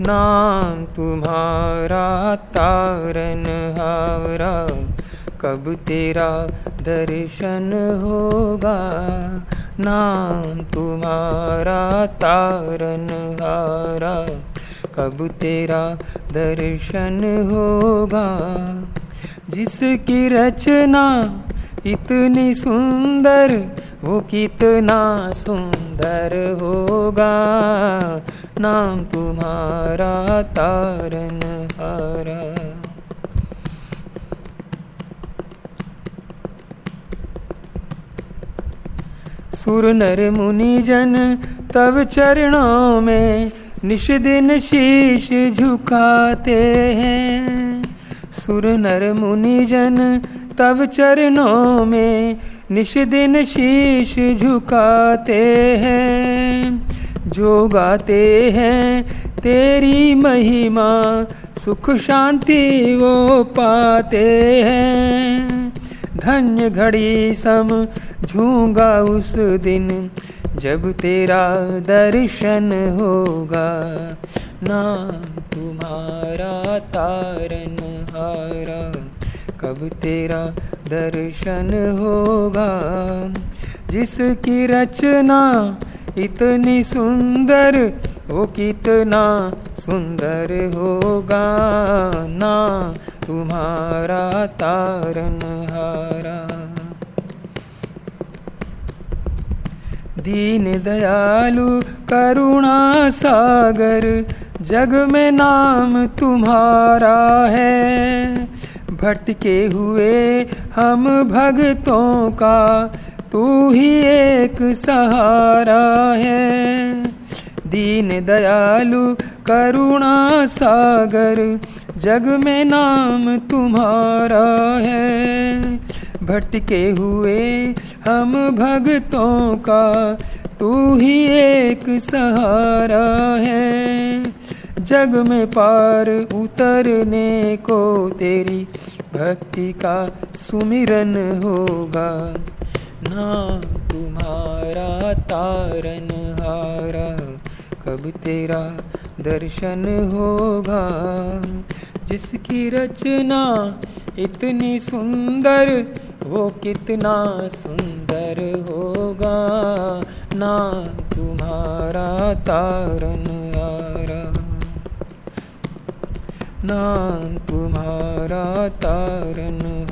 नाम तुम्हारा तारन हारा। कब तेरा दर्शन होगा? नाम तुम्हारा तारन हारा। कब तेरा दर्शन होगा? जिसकी रचना इतनी सुंदर, वो कितना सुंदर होगा। नाम तुम्हारा तारन हारा। सुर नर मुनि जन तब चरणों में निष दिन शीश झुकाते हैं। सुर नर मुनि जन तब चरणों में निश दिन शीश झुकाते हैं। जो गाते हैं, तेरी महिमा, सुख शांति वो पाते हैं। धन्य घड़ी सम झूँगा उस दिन, जब तेरा दर्शन होगा। नाम तुम्हारा तारन हारा। कब तेरा दर्शन होगा? जिसकी रचना इतनी सुंदर, वो कितना सुंदर होगा? ना तुम्हारा तारन हारा दीन दयालु करुणा सागर, जग में नाम तुम्हारा है। भटके हुए हम भगतों का, तू ही एक सहारा है। दीन दयालु करुणा सागर, जग में नाम तुम्हारा है। भटके हुए हम भगतों का, तू ही एक सहारा है। जग में पार उतरने को तेरी भक्ति का सुमिरन होगा। ना तुम्हारा तारन हारा, कब तेरा दर्शन होगा। जिसकी रचना इतनी सुंदर, वो कितना सुंदर होगा। ना तुम्हारा तारन आरा नाम तुम्हारा तारन